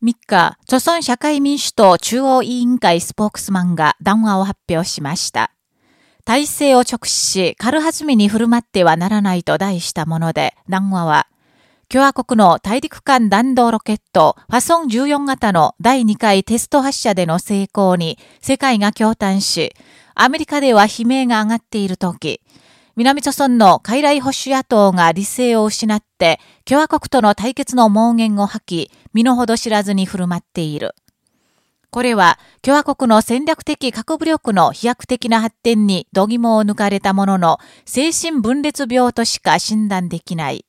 3日、朝鮮社会民主党中央委員会スポークスマンが談話を発表しました。体制を直視し、軽はずみに振る舞ってはならないと題したもので、談話は、共和国の大陸間弾道ロケット、ファソン14型の第2回テスト発射での成功に世界が驚嘆し、アメリカでは悲鳴が上がっている時、南朝村の傀儡保守野党が理性を失って、共和国との対決の盲言を吐き、身の程知らずに振る舞っている。これは共和国の戦略的核武力の飛躍的な発展に度肝を抜かれたものの精神分裂病としか診断できない。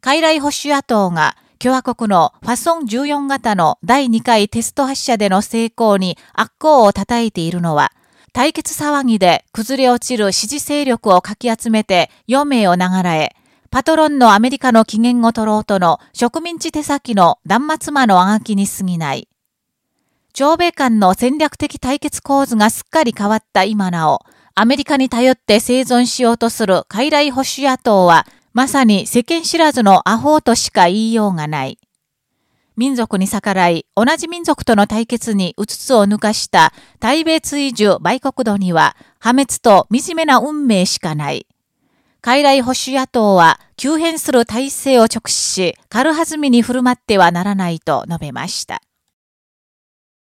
傀儡保守野党が共和国のファソン14型の第2回テスト発射での成功に悪行を叩いているのは、対決騒ぎで崩れ落ちる支持勢力をかき集めて余命を流らえ、パトロンのアメリカの機嫌を取ろうとの植民地手先の断末魔のあがきに過ぎない。朝米間の戦略的対決構図がすっかり変わった今なお、アメリカに頼って生存しようとする傀儡保守野党は、まさに世間知らずのアホとしか言いようがない。民族に逆らい、同じ民族との対決にうつつを抜かした対米追従売国土には破滅と惨めな運命しかない。傀儡保守野党は急変する体制を直視し、軽はずみに振る舞ってはならないと述べました。